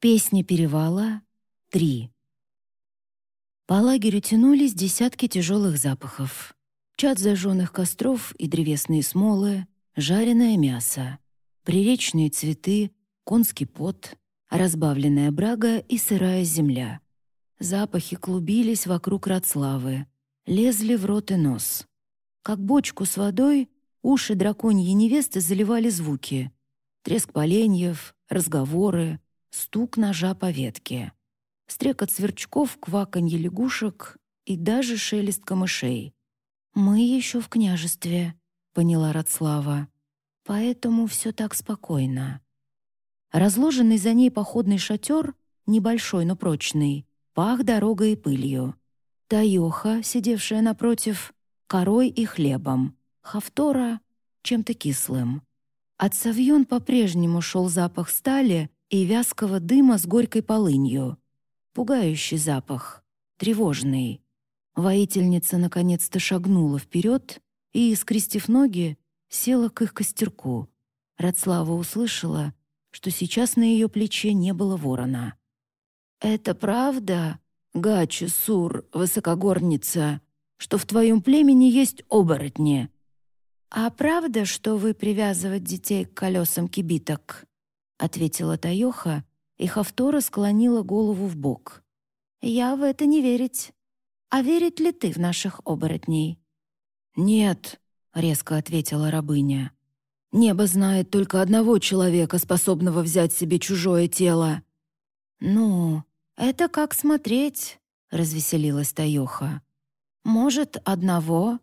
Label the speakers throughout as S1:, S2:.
S1: Песня перевала. Три. По лагерю тянулись десятки тяжелых запахов. Чад зажженных костров и древесные смолы, жареное мясо, приречные цветы, конский пот, разбавленная брага и сырая земля. Запахи клубились вокруг Рацлавы, лезли в рот и нос. Как бочку с водой, уши драконьей невесты заливали звуки. Треск поленьев, разговоры, стук ножа по ветке стрекот сверчков, кваканье лягушек и даже шелест камышей. «Мы еще в княжестве», — поняла Радслава. «Поэтому все так спокойно». Разложенный за ней походный шатер, небольшой, но прочный, пах дорогой и пылью. Таёха, сидевшая напротив, корой и хлебом, Хавтора — чем-то кислым. От Савьон по-прежнему шел запах стали и вязкого дыма с горькой полынью — Пугающий запах, тревожный. Воительница наконец-то шагнула вперед и, скрестив ноги, села к их костерку. Радслава услышала, что сейчас на ее плече не было ворона. «Это правда, Гачи Сур, высокогорница, что в твоем племени есть оборотни?» «А правда, что вы привязывать детей к колесам кибиток?» — ответила Таёха, и Хавтора склонила голову в бок. «Я в это не верить. А верить ли ты в наших оборотней?»
S2: «Нет», — резко ответила рабыня. «Небо знает только одного человека, способного взять себе чужое тело».
S1: «Ну, это как смотреть», — развеселилась Таёха. «Может, одного,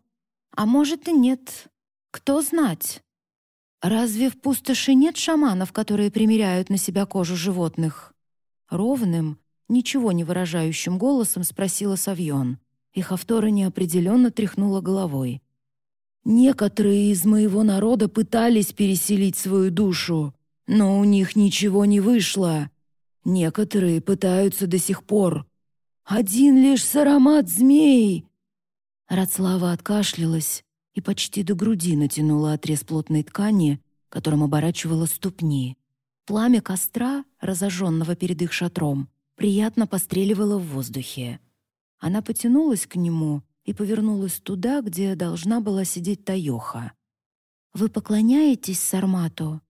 S1: а может и нет. Кто знать?» «Разве в пустоши нет шаманов, которые примеряют на себя кожу животных?» Ровным, ничего не выражающим голосом спросила Савьон, и Хавтора неопределенно тряхнула головой.
S2: «Некоторые из моего народа пытались переселить свою душу, но у них ничего не вышло. Некоторые пытаются до сих пор. Один лишь саромат змей!»
S1: Рацлава откашлялась, и почти до груди натянула отрез плотной ткани, которым оборачивала ступни. Пламя костра, разожженного перед их шатром, приятно постреливало в воздухе. Она потянулась к нему и повернулась туда, где должна была сидеть Таёха. «Вы поклоняетесь Сармату?»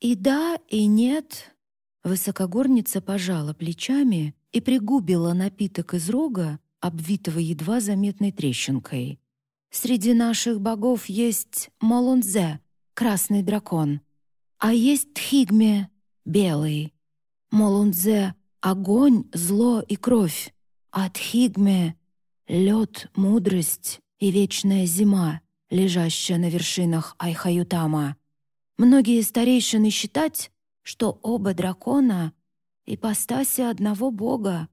S1: «И да, и нет». Высокогорница пожала плечами и пригубила напиток из рога, обвитого едва заметной трещинкой. Среди наших богов есть Молунзе, красный дракон, а есть Тхигме, белый. Молунзе — огонь, зло и кровь, а Тхигме — лед, мудрость и вечная зима, лежащая на вершинах Айхаютама. Многие старейшины считать, что оба дракона — ипостаси одного бога,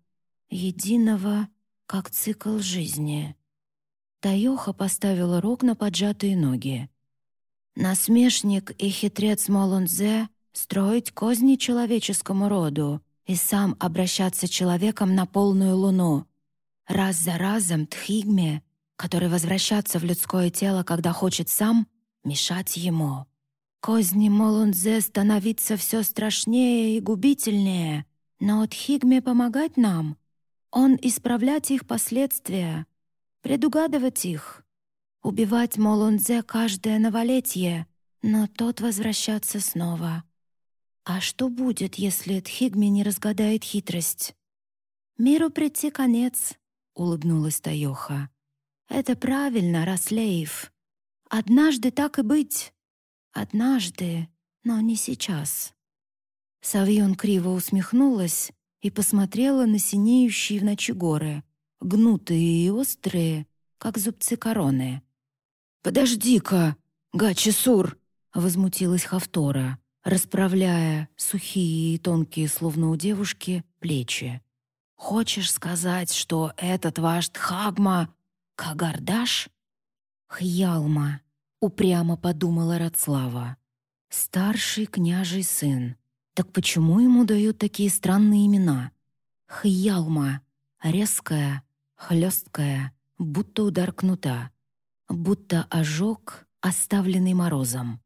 S1: единого, как цикл жизни. Таёха поставила рог на поджатые ноги. Насмешник и хитрец Молунзе строить козни человеческому роду и сам обращаться человеком на полную луну. Раз за разом Тхигме, который возвращается в людское тело, когда хочет сам, мешать ему. Козни Молунзе становиться все страшнее и губительнее, но Тхигме помогать нам, он исправлять их последствия — предугадывать их, убивать Молунзе каждое новолетие, но тот возвращаться снова. А что будет, если Тхигми не разгадает хитрость? «Миру прийти конец», — улыбнулась Таёха. «Это правильно, Раслеев. Однажды так и быть. Однажды, но не сейчас». Савьон криво усмехнулась и посмотрела на синеющие в ночи горы — гнутые и острые, как зубцы короны.
S2: «Подожди-ка, Гачи-Сур!»
S1: — возмутилась Хавтора, расправляя сухие и тонкие, словно у девушки, плечи. «Хочешь сказать, что этот ваш Тхагма — Кагардаш?» «Хьялма», — упрямо подумала Рацлава. «Старший княжий сын. Так почему ему дают такие странные имена? Хьялма — резкая, хлесткая, будто удар кнута, будто ожог, оставленный морозом.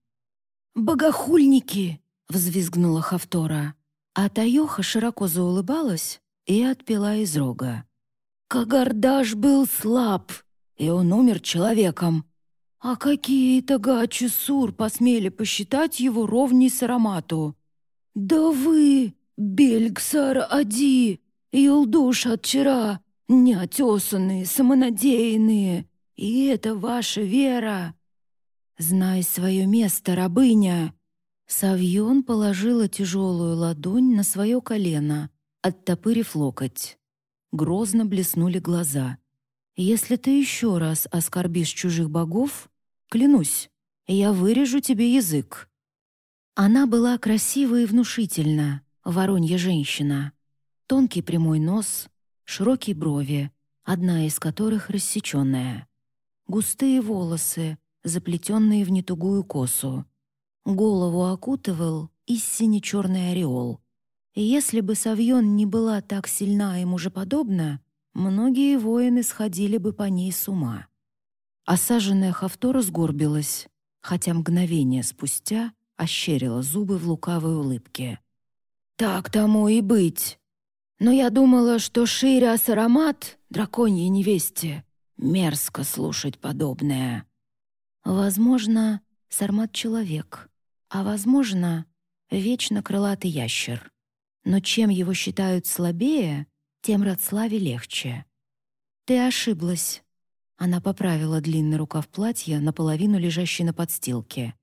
S2: «Богохульники!»
S1: — взвизгнула Хавтора. А Таёха широко заулыбалась и отпила из рога.
S2: Кагардаш был слаб, и он умер человеком. А какие-то гачи-сур посмели посчитать его ровней с аромату. Да вы, Бельгсар-Ади, Юлдуш от вчера, неотесанные, самонадеянные, и это ваша вера. Знай свое место, рабыня. Савьон положила тяжелую ладонь на свое колено, оттопырив локоть. Грозно блеснули глаза. «Если ты еще раз оскорбишь чужих богов, клянусь, я вырежу тебе язык». Она была красива и внушительна, воронья женщина. Тонкий прямой нос, широкие брови, одна из которых рассеченная. Густые волосы, заплетенные в нетугую косу. Голову окутывал истине черный ореол — и если бы Савьон не была так сильна и мужеподобна, многие воины сходили бы по ней с ума. Осаженная Хавтора сгорбилась, хотя мгновение спустя ощерила зубы в лукавой улыбке. «Так тому и быть. Но я думала, что Ширяс аромат драконьей невесте. Мерзко слушать подобное. Возможно, Сармат — человек, а, возможно, вечно крылатый ящер но чем его считают слабее, тем Радславе легче. «Ты ошиблась». Она поправила длинный рукав платья, наполовину лежащий на подстилке.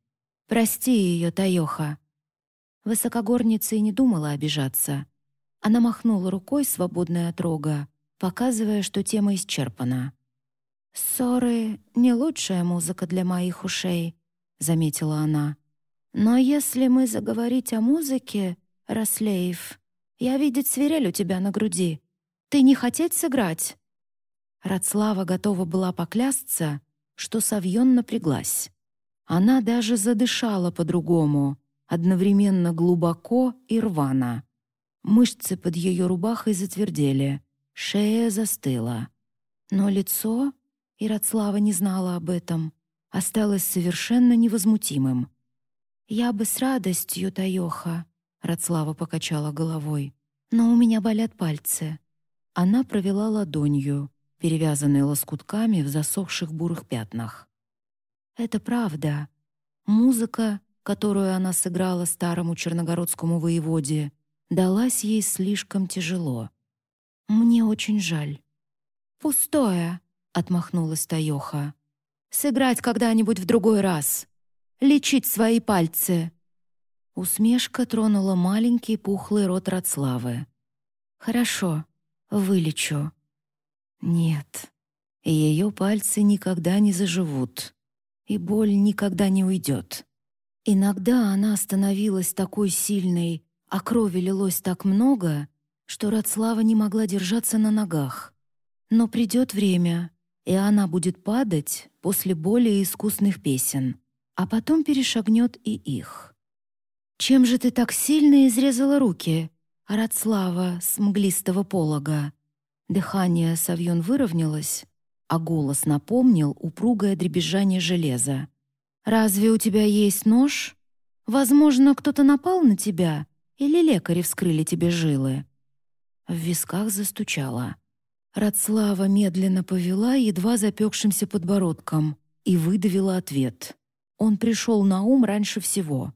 S2: «Прости ее, Таёха». Высокогорница и не думала обижаться. Она махнула рукой, свободной от рога, показывая, что тема исчерпана. «Ссоры — не лучшая музыка для моих ушей», — заметила она. «Но если мы заговорить о музыке, «Раслеев, я видеть свирель у тебя на груди. Ты не хотеть сыграть?» Радслава готова была поклясться, что Савьон напряглась. Она даже задышала по-другому, одновременно глубоко и рвано. Мышцы под ее рубахой затвердели, шея застыла. Но лицо, и Радслава не знала об этом, осталось совершенно невозмутимым. «Я бы с радостью, Таёха», Радслава покачала головой. «Но у меня болят пальцы». Она провела ладонью, перевязанной лоскутками в засохших бурых пятнах. «Это правда. Музыка, которую она сыграла старому черногородскому воеводе, далась ей слишком тяжело. Мне очень жаль». «Пустое», — отмахнулась Таёха. «Сыграть когда-нибудь в другой раз. Лечить свои пальцы». Усмешка тронула маленький пухлый рот Радславы. «Хорошо, вылечу». «Нет, ее пальцы никогда не заживут, и боль никогда не уйдет. Иногда она становилась такой сильной, а крови лилось так много, что Радслава не могла держаться на ногах. Но придет время, и она будет падать после более искусных песен, а потом перешагнет и их». «Чем же ты так сильно изрезала руки, Аратслава с мглистого полога?» Дыхание Савьон выровнялось, а голос напомнил упругое дребезжание железа. «Разве у тебя есть нож? Возможно, кто-то напал на тебя, или лекари вскрыли тебе жилы?» В висках застучало. Радслава медленно повела едва запекшимся подбородком и выдавила ответ. Он пришел на ум раньше всего.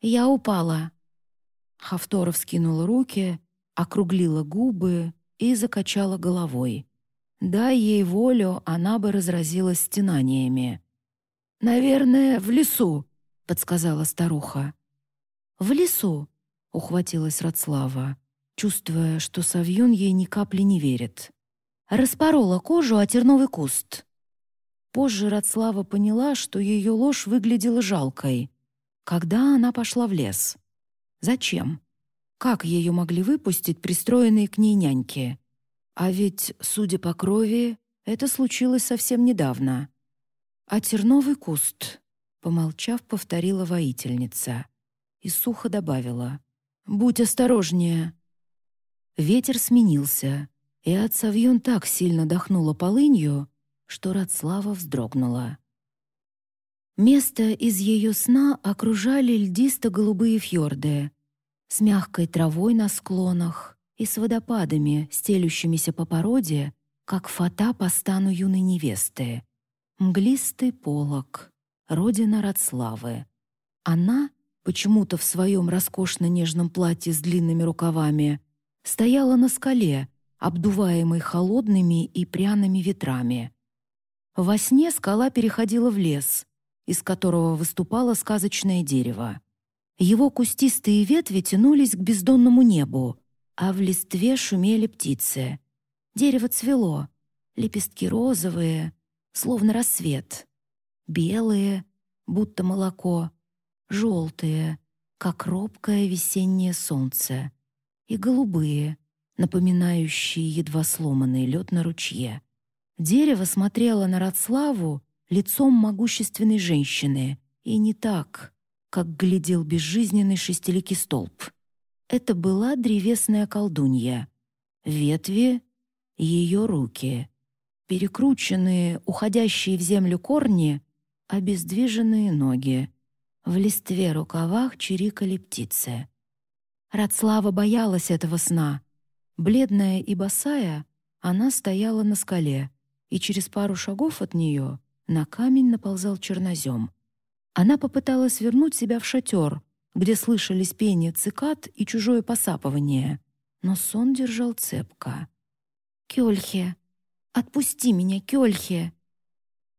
S2: Я упала. Хавторов скинула руки, округлила губы и закачала головой. Дай ей волю, она бы разразилась стенаниями. «Наверное, в лесу», — подсказала старуха. «В лесу», — ухватилась Радслава, чувствуя, что Савьон ей ни капли не верит. Распорола кожу о терновый куст. Позже Радслава поняла, что ее ложь выглядела жалкой — когда она пошла в лес? Зачем? Как ее могли выпустить пристроенные к ней няньки? А ведь, судя по крови, это случилось совсем недавно. «А терновый куст», — помолчав, повторила воительница. И сухо добавила. «Будь осторожнее». Ветер сменился, и от Савьон так сильно дохнула полынью, что Радслава вздрогнула. Место из ее сна окружали льдисто-голубые фьорды.
S1: с мягкой травой на склонах и с водопадами, стелющимися по породе, как фата по стану юной невесты. Мглистый полог, родина Радславы. Она, почему-то в своем роскошно-нежном платье с длинными рукавами, стояла на скале, обдуваемой холодными и пряными ветрами. Во сне скала переходила в лес, из которого выступало сказочное дерево. Его кустистые ветви тянулись к бездонному небу, а в листве шумели птицы. Дерево цвело, лепестки розовые, словно рассвет, белые, будто молоко, желтые, как робкое весеннее солнце, и голубые, напоминающие едва сломанный лед на ручье. Дерево смотрело на Радславу лицом могущественной женщины, и не так, как глядел безжизненный шестиликий столб. Это была древесная колдунья. Ветви — ее руки. Перекрученные, уходящие в землю корни — обездвиженные ноги. В листве рукавах чирикали птицы. Радслава боялась этого сна. Бледная и босая, она стояла на скале, и через пару шагов от нее на камень наползал чернозем. Она попыталась вернуть себя в шатер, где слышались пение цикад и чужое посапывание, но сон держал цепко. «Кёльхе! Отпусти меня, Кёльхе!»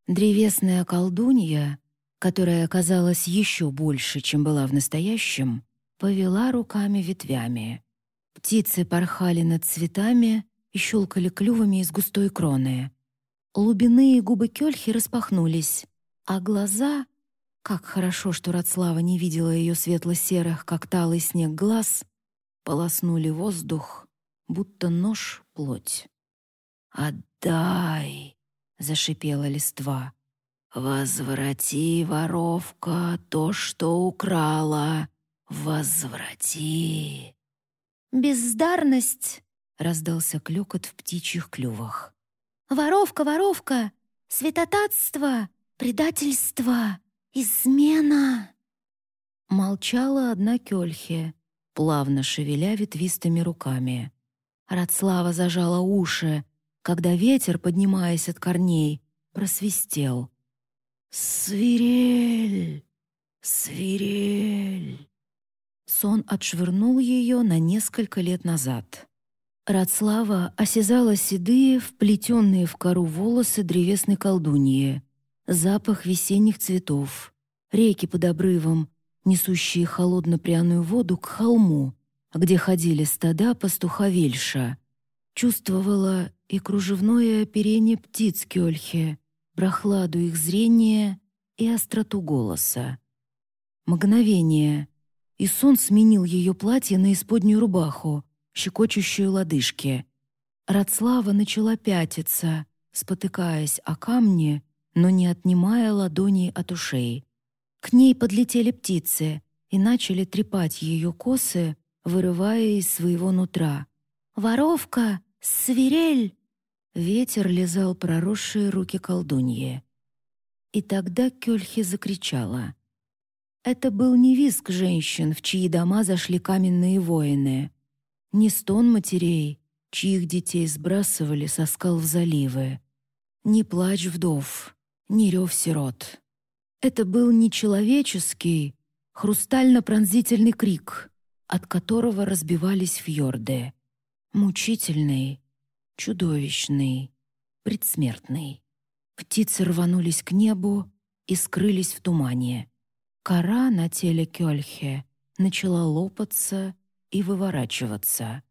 S1: Древесная колдунья, которая оказалась еще больше, чем была в настоящем, повела руками ветвями. Птицы порхали над цветами и щелкали клювами из густой кроны. Лубяные губы Кёльхи распахнулись, а глаза... Как хорошо, что Радслава не видела ее светло-серых, как талый снег глаз, полоснули воздух, будто нож — плоть. «Отдай!» — зашипела листва. «Возврати, воровка, то, что украла!» «Возврати!»
S2: «Бездарность!»
S1: — раздался клёкот в птичьих клювах.
S2: «Воровка, воровка! Святотатство! Предательство! Измена!»
S1: Молчала одна Кёльхе, плавно шевеля ветвистыми руками. Радслава зажала уши, когда ветер, поднимаясь от корней, просвистел. «Свирель! Свирель!» Сон отшвырнул ее на несколько лет назад. Радслава осязала седые, вплетенные в кору волосы древесной колдуньи, запах весенних цветов, реки под обрывом, несущие холодно-пряную воду к холму, где ходили стада пастуха Вельша. Чувствовала и кружевное оперение птиц Кёльхе, прохладу их зрения и остроту голоса. Мгновение — и сон сменил ее платье на исподнюю рубаху, щекочущую лодыжки. Радслава начала пятиться, спотыкаясь о камни, но не отнимая ладоней от ушей. К ней подлетели птицы и начали трепать ее косы, вырывая из своего нутра. «Воровка! Свирель!» Ветер лизал проросшие руки колдуньи. И тогда Кёльхи закричала. Это был не визг женщин, в чьи дома зашли каменные воины, не стон матерей, чьих детей сбрасывали со скал в заливы, не плач вдов, не рев сирот. Это был нечеловеческий, хрустально-пронзительный крик, от которого разбивались фьорды. Мучительный, чудовищный, предсмертный. Птицы рванулись к небу и скрылись в тумане. Кора на теле Кёльхе начала лопаться и выворачиваться.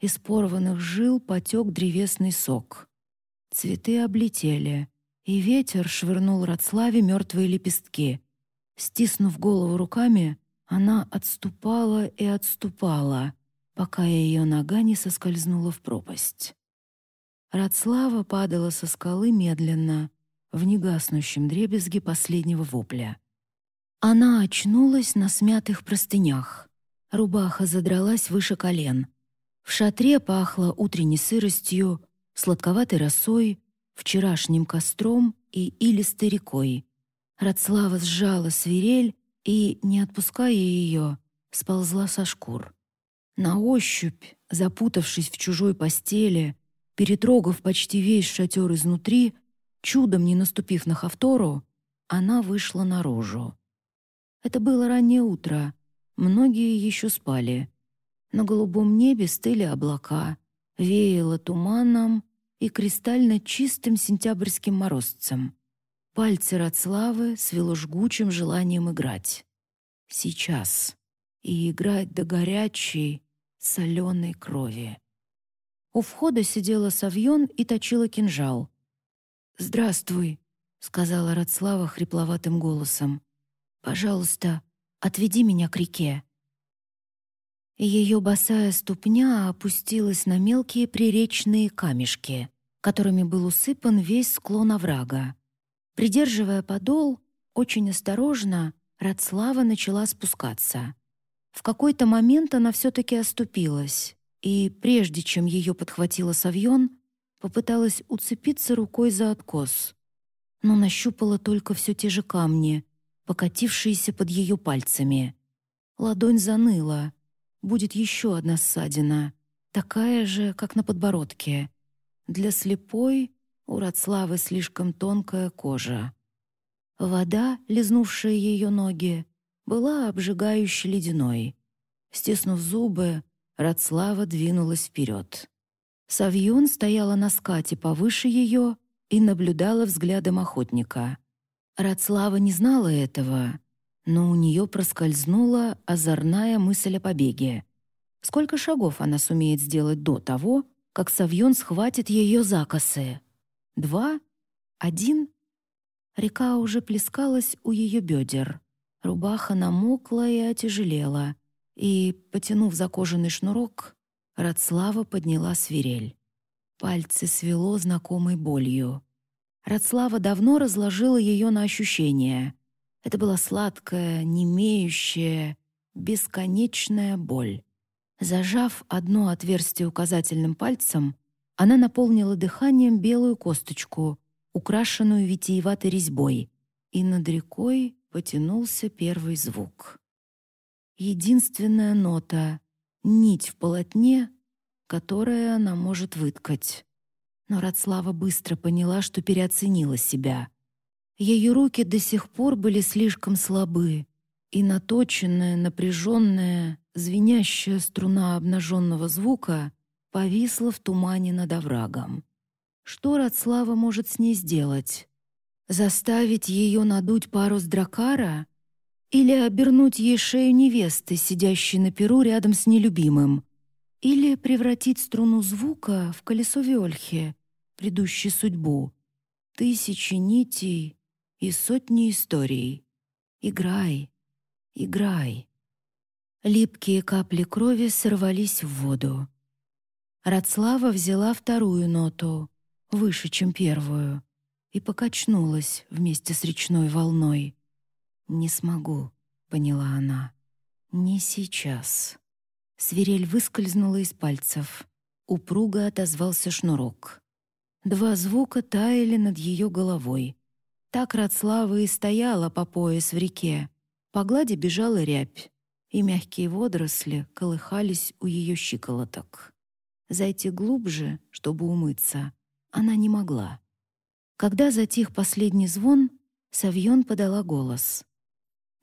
S1: Из порванных жил потек древесный сок. Цветы облетели, и ветер швырнул Радславе мертвые лепестки. Стиснув голову руками, она отступала и отступала, пока ее нога не соскользнула в пропасть. Радслава падала со скалы медленно, в негаснущем дребезге последнего вопля. Она очнулась на смятых простынях. Рубаха задралась выше колен. В шатре пахло утренней сыростью, сладковатой росой, вчерашним костром и илистой рекой. Радслава сжала свирель и, не отпуская ее, сползла со шкур.
S2: На ощупь, запутавшись в чужой постели, перетрогав почти весь шатер изнутри, чудом не наступив на Хавтору, она вышла наружу. Это было раннее утро, многие еще спали. На голубом небе стыли облака, веяло туманом и кристально чистым сентябрьским морозцем. Пальцы Рацлавы свело жгучим желанием играть. Сейчас. И играть до горячей, соленой крови. У входа сидела Савьон и точила кинжал. «Здравствуй», — сказала Рацлава хрипловатым голосом. «Пожалуйста, отведи меня к реке». Ее босая ступня опустилась на мелкие приречные камешки, которыми был усыпан весь склон оврага. Придерживая подол, очень осторожно, Радслава начала спускаться. В какой-то момент она все-таки оступилась, и, прежде чем ее подхватила Савьон, попыталась уцепиться рукой за откос, но нащупала только все те же камни, покатившиеся под ее пальцами. Ладонь заныла — будет еще одна ссадина, такая же, как на подбородке. Для слепой у Радславы слишком тонкая кожа. Вода, лизнувшая ее ноги, была обжигающе ледяной. Стиснув зубы, Радслава двинулась вперед. Савьон стояла на скате повыше ее и наблюдала взглядом охотника. Радслава не знала этого, но у нее проскользнула озорная мысль о побеге. Сколько шагов она сумеет сделать до того, как Савьон схватит ее за косы? Два? Один? Река уже плескалась у ее бедер. Рубаха намокла и отяжелела. И, потянув за кожаный шнурок, Радслава подняла свирель. Пальцы свело знакомой болью. Радслава давно разложила ее на ощущения — это была сладкая, немеющая, бесконечная боль. Зажав одно отверстие указательным пальцем, она наполнила дыханием белую косточку, украшенную витиеватой резьбой, и над рекой потянулся первый звук. Единственная нота — нить в полотне, которая она может выткать. Но Радслава быстро поняла, что переоценила себя — ее руки до сих пор были слишком слабы, и наточенная, напряженная, звенящая струна обнаженного звука повисла в тумане над оврагом. Что Радслава может с ней сделать? Заставить ее надуть парус дракара? Или обернуть ей шею невесты, сидящей на перу рядом с нелюбимым? Или превратить струну звука в колесо Вельхи, предыдущей судьбу? Тысячи нитей, и сотни историй. Играй, играй. Липкие капли крови сорвались в воду. Радслава взяла вторую ноту, выше, чем первую, и покачнулась вместе с речной волной. «Не смогу», — поняла она. «Не сейчас». Свирель выскользнула из пальцев. Упруго отозвался шнурок. Два звука таяли над ее головой, так Радслава и стояла по пояс в реке. По глади бежала рябь, и мягкие водоросли колыхались у ее щиколоток. Зайти глубже, чтобы умыться, она не могла. Когда затих последний звон, Савьон подала голос.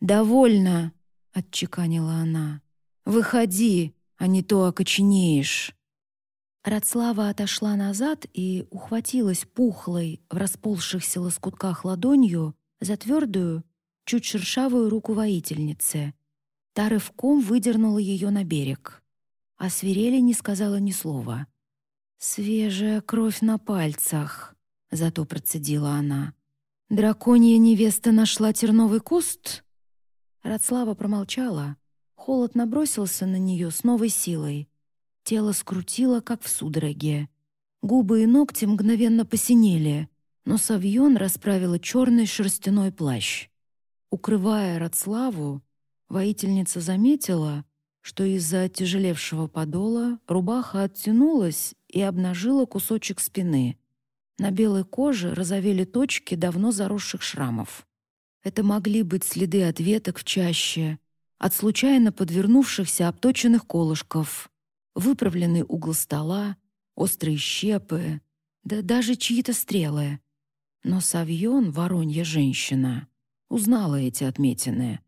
S2: «Довольно!» — отчеканила она. «Выходи, а не то окоченеешь!» Радслава отошла назад и ухватилась пухлой в расползшихся лоскутках ладонью за твердую, чуть шершавую руку воительницы. Та рывком выдернула ее на берег. А свирели не сказала ни слова. «Свежая кровь на пальцах», — зато процедила она. «Драконья невеста нашла терновый куст?» Радслава промолчала. Холод набросился на нее с новой силой — Тело скрутило, как в судороге. Губы и ногти мгновенно посинели, но Савьон расправила черный шерстяной плащ. Укрывая Радславу, воительница заметила, что из-за оттяжелевшего подола рубаха оттянулась и обнажила кусочек спины. На белой коже разовели точки давно заросших шрамов. Это могли быть следы от веток в чаще,
S1: от случайно подвернувшихся обточенных колышков, выправленный угол стола, острые щепы, да даже чьи-то стрелы. Но Савьон, воронья женщина, узнала эти отметины.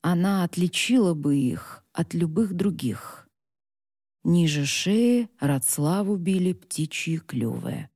S1: Она отличила бы их от любых других. Ниже шеи Радславу били птичьи клювы.